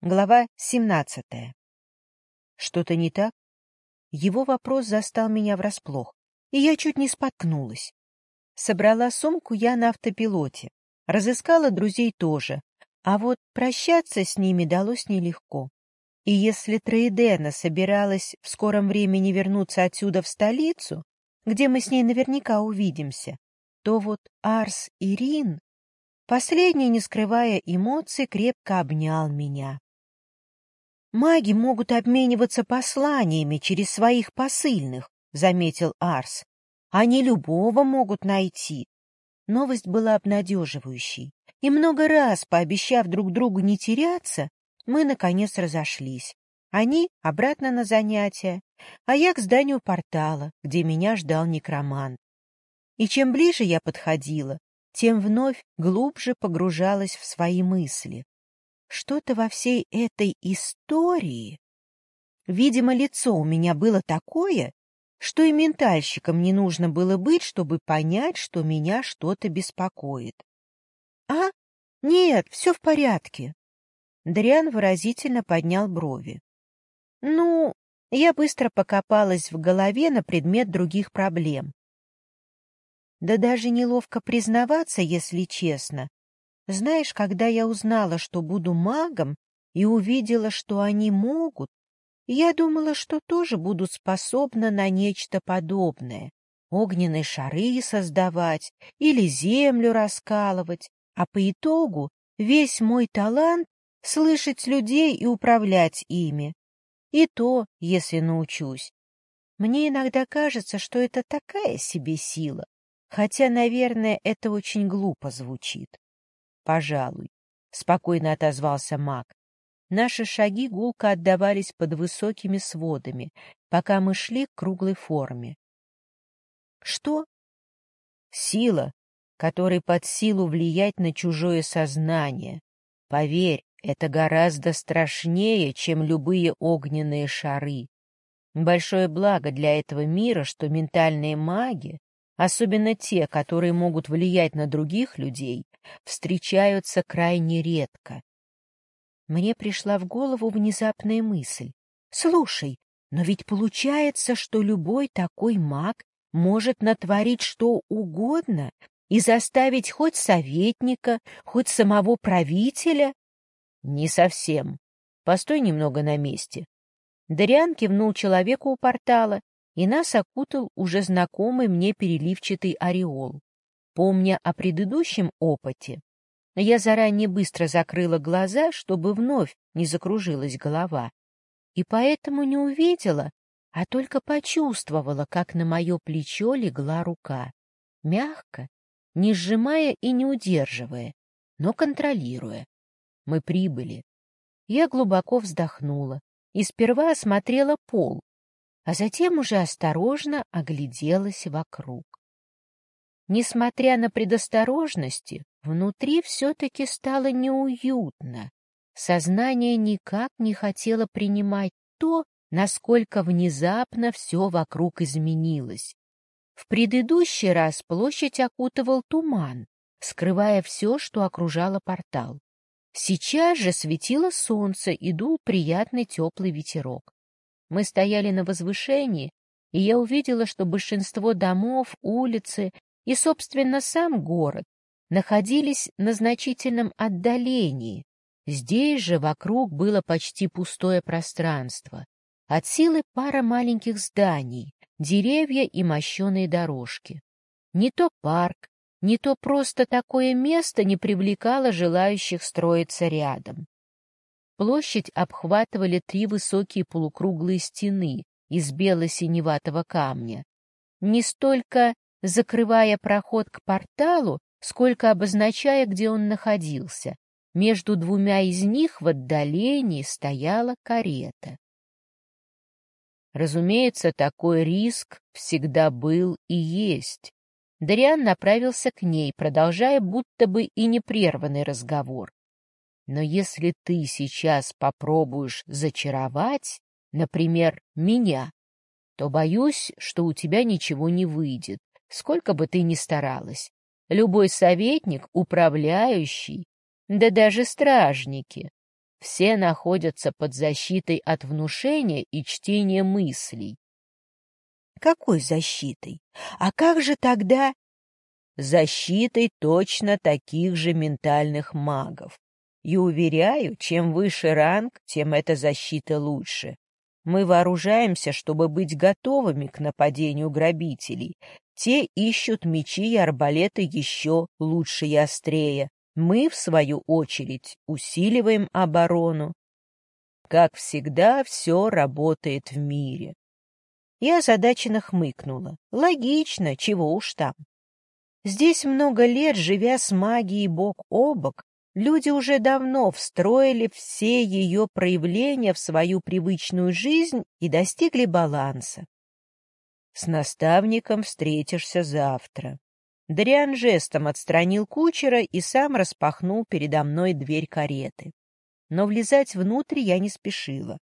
Глава 17. Что-то не так? Его вопрос застал меня врасплох, и я чуть не споткнулась. Собрала сумку я на автопилоте, разыскала друзей тоже, а вот прощаться с ними далось нелегко. И если Троидена собиралась в скором времени вернуться отсюда в столицу, где мы с ней наверняка увидимся, то вот Арс и Рин... Последний, не скрывая эмоций, крепко обнял меня. «Маги могут обмениваться посланиями через своих посыльных», — заметил Арс. «Они любого могут найти». Новость была обнадеживающей, и много раз, пообещав друг другу не теряться, мы, наконец, разошлись. Они обратно на занятия, а я к зданию портала, где меня ждал некромант. И чем ближе я подходила, тем вновь глубже погружалась в свои мысли. Что-то во всей этой истории... Видимо, лицо у меня было такое, что и ментальщикам не нужно было быть, чтобы понять, что меня что-то беспокоит. — А? Нет, все в порядке. Дриан выразительно поднял брови. — Ну, я быстро покопалась в голове на предмет других проблем. Да даже неловко признаваться, если честно, знаешь, когда я узнала, что буду магом, и увидела, что они могут, я думала, что тоже буду способна на нечто подобное. Огненные шары создавать или землю раскалывать, а по итогу весь мой талант — слышать людей и управлять ими. И то, если научусь. Мне иногда кажется, что это такая себе сила, хотя, наверное, это очень глупо звучит. Пожалуй, — спокойно отозвался маг. Наши шаги гулко отдавались под высокими сводами, пока мы шли к круглой форме. Что? Сила, которой под силу влиять на чужое сознание. Поверь, это гораздо страшнее, чем любые огненные шары. Большое благо для этого мира, что ментальные маги, особенно те, которые могут влиять на других людей, встречаются крайне редко. Мне пришла в голову внезапная мысль. Слушай, но ведь получается, что любой такой маг может натворить что угодно и заставить хоть советника, хоть самого правителя? Не совсем. Постой немного на месте. Дариан кивнул человеку у портала, и нас окутал уже знакомый мне переливчатый ореол. Помня о предыдущем опыте, я заранее быстро закрыла глаза, чтобы вновь не закружилась голова, и поэтому не увидела, а только почувствовала, как на мое плечо легла рука, мягко, не сжимая и не удерживая, но контролируя. Мы прибыли. Я глубоко вздохнула и сперва осмотрела пол, а затем уже осторожно огляделась вокруг. Несмотря на предосторожности, внутри все-таки стало неуютно. Сознание никак не хотело принимать то, насколько внезапно все вокруг изменилось. В предыдущий раз площадь окутывал туман, скрывая все, что окружало портал. Сейчас же светило солнце и дул приятный теплый ветерок. Мы стояли на возвышении, и я увидела, что большинство домов, улицы и, собственно, сам город находились на значительном отдалении. Здесь же вокруг было почти пустое пространство. От силы пара маленьких зданий, деревья и мощеные дорожки. Не то парк, не то просто такое место не привлекало желающих строиться рядом. Площадь обхватывали три высокие полукруглые стены из бело-синеватого камня. Не столько закрывая проход к порталу, сколько обозначая, где он находился. Между двумя из них в отдалении стояла карета. Разумеется, такой риск всегда был и есть. Дариан направился к ней, продолжая будто бы и непрерванный разговор. Но если ты сейчас попробуешь зачаровать, например, меня, то боюсь, что у тебя ничего не выйдет сколько бы ты ни старалась. Любой советник, управляющий, да даже стражники все находятся под защитой от внушения и чтения мыслей. Какой защитой? А как же тогда... Защитой точно таких же ментальных магов. И уверяю, чем выше ранг, тем эта защита лучше. Мы вооружаемся, чтобы быть готовыми к нападению грабителей. Те ищут мечи и арбалеты еще лучше и острее. Мы, в свою очередь, усиливаем оборону. Как всегда, все работает в мире. Я озадаченно хмыкнула. Логично, чего уж там. Здесь много лет, живя с магией бок о бок, Люди уже давно встроили все ее проявления в свою привычную жизнь и достигли баланса. С наставником встретишься завтра. Дриан жестом отстранил кучера и сам распахнул передо мной дверь кареты. Но влезать внутрь я не спешила.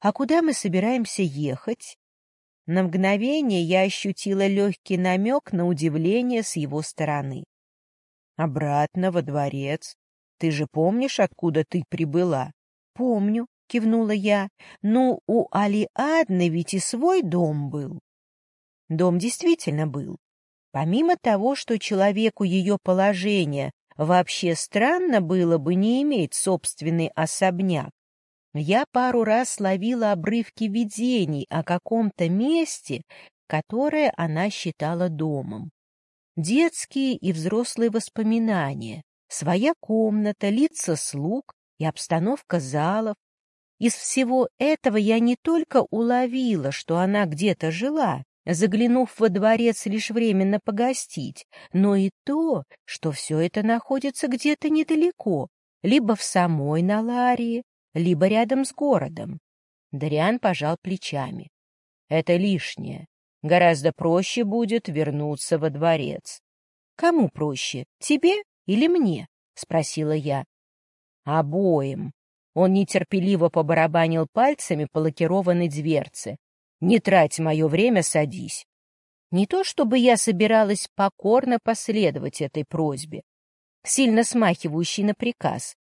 «А куда мы собираемся ехать?» На мгновение я ощутила легкий намек на удивление с его стороны. «Обратно во дворец. Ты же помнишь, откуда ты прибыла? — Помню, — кивнула я. — Ну, у Алиадны ведь и свой дом был. Дом действительно был. Помимо того, что человеку ее положение вообще странно было бы не иметь собственный особняк, я пару раз ловила обрывки видений о каком-то месте, которое она считала домом. Детские и взрослые воспоминания, Своя комната, лица слуг и обстановка залов. Из всего этого я не только уловила, что она где-то жила, заглянув во дворец лишь временно погостить, но и то, что все это находится где-то недалеко, либо в самой Наларии, либо рядом с городом. Дариан пожал плечами. Это лишнее. Гораздо проще будет вернуться во дворец. Кому проще, тебе или мне? — спросила я. «Обоим». Он нетерпеливо побарабанил пальцами по лакированной дверце. «Не трать мое время, садись». Не то чтобы я собиралась покорно последовать этой просьбе, сильно смахивающей на приказ.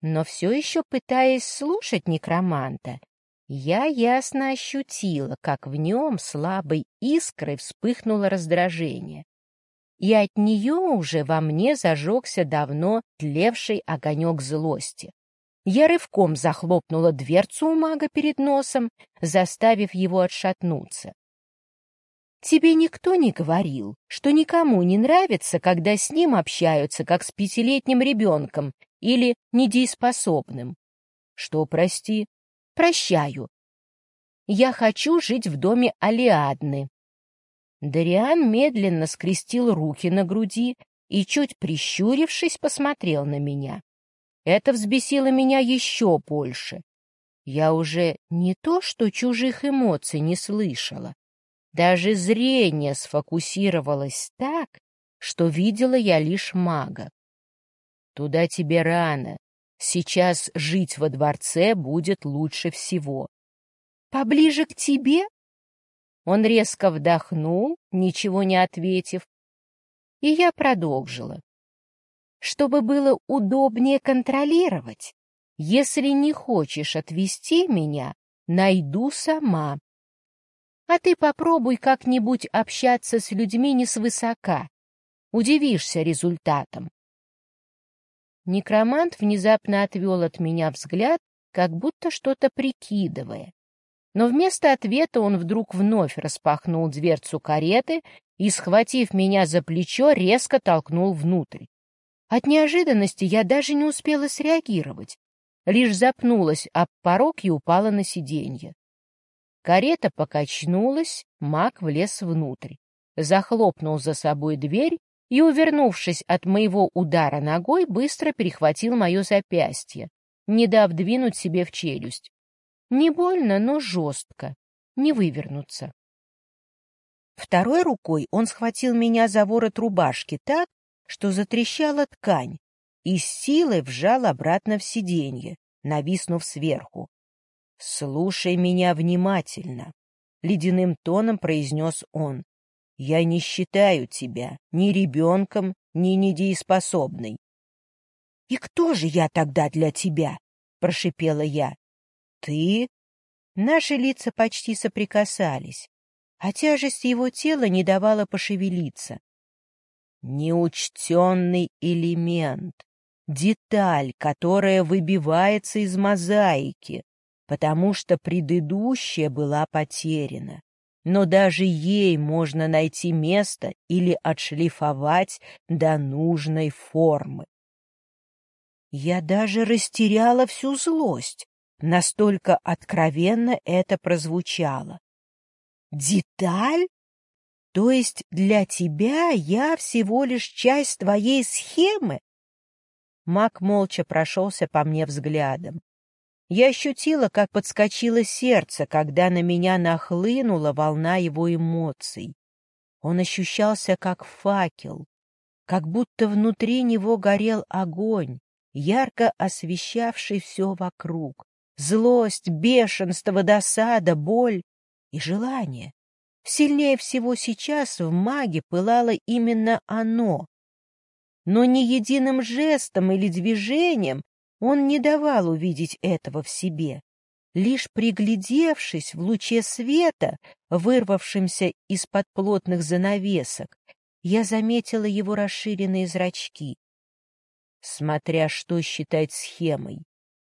Но все еще пытаясь слушать некроманта, я ясно ощутила, как в нем слабой искрой вспыхнуло раздражение и от нее уже во мне зажегся давно тлевший огонек злости. Я рывком захлопнула дверцу у мага перед носом, заставив его отшатнуться. Тебе никто не говорил, что никому не нравится, когда с ним общаются, как с пятилетним ребенком или недееспособным. Что, прости? Прощаю. Я хочу жить в доме Алиадны, Дариан медленно скрестил руки на груди и, чуть прищурившись, посмотрел на меня. Это взбесило меня еще больше. Я уже не то что чужих эмоций не слышала, даже зрение сфокусировалось так, что видела я лишь мага. Туда тебе рано. Сейчас жить во дворце будет лучше всего. Поближе к тебе? Он резко вдохнул, ничего не ответив, и я продолжила. Чтобы было удобнее контролировать, если не хочешь отвести меня, найду сама. А ты попробуй как-нибудь общаться с людьми не свысока. Удивишься результатом. Некромант внезапно отвел от меня взгляд, как будто что-то прикидывая. Но вместо ответа он вдруг вновь распахнул дверцу кареты и, схватив меня за плечо, резко толкнул внутрь. От неожиданности я даже не успела среагировать, лишь запнулась об порог и упала на сиденье. Карета покачнулась, маг влез внутрь, захлопнул за собой дверь и, увернувшись от моего удара ногой, быстро перехватил мое запястье, не дав двинуть себе в челюсть. Не больно, но жестко. Не вывернуться. Второй рукой он схватил меня за ворот рубашки так, что затрещала ткань, и с силой вжал обратно в сиденье, нависнув сверху. — Слушай меня внимательно, — ледяным тоном произнес он. — Я не считаю тебя ни ребенком, ни недееспособной. — И кто же я тогда для тебя? — прошипела я. «Ты?» Наши лица почти соприкасались, а тяжесть его тела не давала пошевелиться. Неучтенный элемент, деталь, которая выбивается из мозаики, потому что предыдущая была потеряна. Но даже ей можно найти место или отшлифовать до нужной формы. Я даже растеряла всю злость, настолько откровенно это прозвучало. Деталь? То есть для тебя я всего лишь часть твоей схемы? Мак молча прошелся по мне взглядом. Я ощутила, как подскочило сердце, когда на меня нахлынула волна его эмоций. Он ощущался как факел, как будто внутри него горел огонь, ярко освещавший все вокруг. Злость, бешенство, досада, боль и желание. Сильнее всего сейчас в маге пылало именно оно. Но ни единым жестом или движением он не давал увидеть этого в себе. Лишь приглядевшись в луче света, вырвавшимся из-под плотных занавесок, я заметила его расширенные зрачки. Смотря что считать схемой,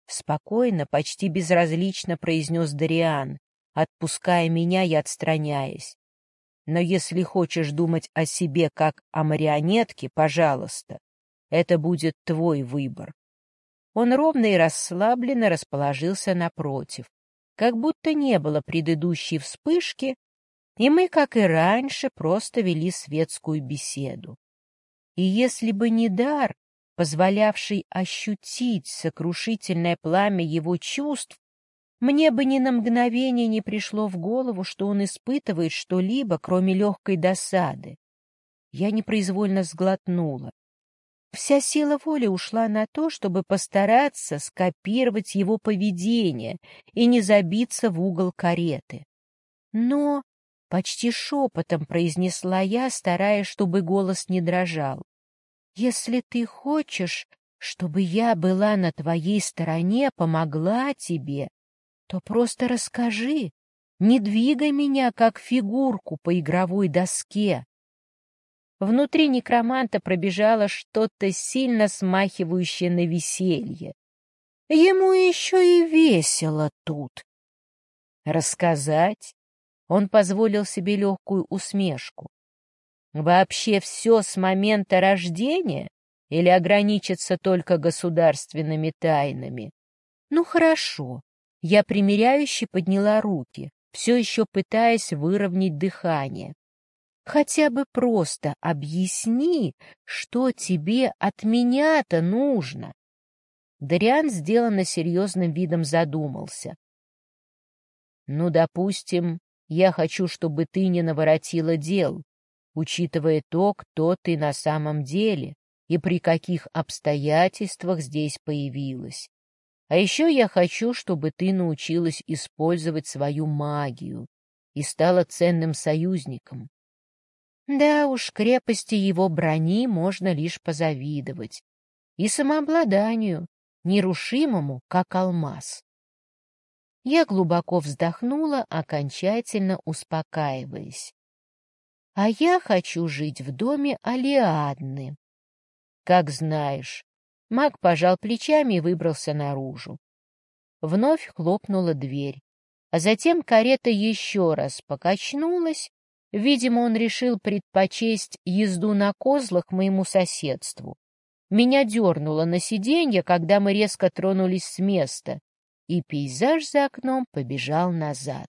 спокойно, почти безразлично произнес Дариан, отпуская меня и отстраняясь. Но если хочешь думать о себе как о марионетке, пожалуйста, это будет твой выбор. Он ровно и расслабленно расположился напротив, как будто не было предыдущей вспышки, и мы, как и раньше, просто вели светскую беседу. И если бы не дар, позволявший ощутить сокрушительное пламя его чувств, мне бы ни на мгновение не пришло в голову, что он испытывает что-либо, кроме легкой досады. Я непроизвольно сглотнула. Вся сила воли ушла на то, чтобы постараться скопировать его поведение и не забиться в угол кареты. Но почти шепотом произнесла я, стараясь, чтобы голос не дрожал. «Если ты хочешь, чтобы я была на твоей стороне, помогла тебе, то просто расскажи, не двигай меня, как фигурку по игровой доске. Внутри некроманта пробежало что-то сильно смахивающее на веселье. Ему еще и весело тут. Рассказать? Он позволил себе легкую усмешку. Вообще все с момента рождения или ограничиться только государственными тайнами? Ну хорошо. Я примиряюще подняла руки, все еще пытаясь выровнять дыхание. Хотя бы просто объясни, что тебе от меня-то нужно. Дариан сделанно серьезным видом задумался. Ну, допустим, я хочу, чтобы ты не наворотила дел, учитывая то, кто ты на самом деле и при каких обстоятельствах здесь появилась. А еще я хочу, чтобы ты научилась использовать свою магию и стала ценным союзником. Да уж, крепости его брони можно лишь позавидовать. И самообладанию, нерушимому, как алмаз. Я глубоко вздохнула, окончательно успокаиваясь. А я хочу жить в доме Алиадны. Как знаешь. Маг пожал плечами и выбрался наружу. Вновь хлопнула дверь, а затем карета еще раз покачнулась, Видимо, он решил предпочесть езду на козлах моему соседству. Меня дернуло на сиденье, когда мы резко тронулись с места, и пейзаж за окном побежал назад.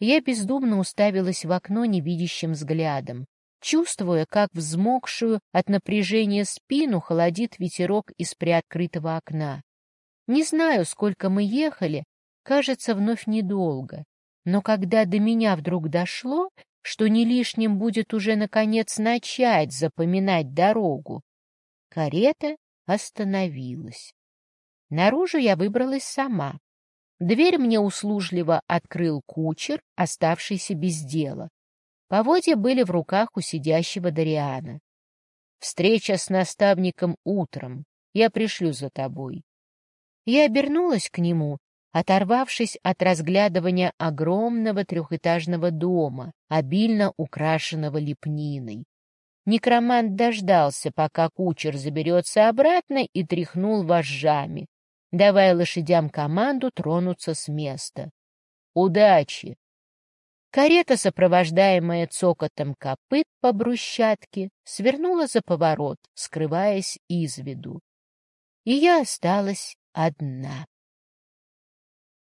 Я бездумно уставилась в окно невидящим взглядом, чувствуя, как взмокшую от напряжения спину холодит ветерок из приоткрытого окна. Не знаю, сколько мы ехали, кажется, вновь недолго, но когда до меня вдруг дошло, что не лишним будет уже, наконец, начать запоминать дорогу. Карета остановилась. Наружу я выбралась сама. Дверь мне услужливо открыл кучер, оставшийся без дела. Поводья были в руках у сидящего Дариана. «Встреча с наставником утром. Я пришлю за тобой». Я обернулась к нему, оторвавшись от разглядывания огромного трехэтажного дома, обильно украшенного лепниной. Некромант дождался, пока кучер заберется обратно и тряхнул вожжами, давая лошадям команду тронуться с места. «Удачи!» Карета, сопровождаемая цокотом копыт по брусчатке, свернула за поворот, скрываясь из виду. И я осталась одна.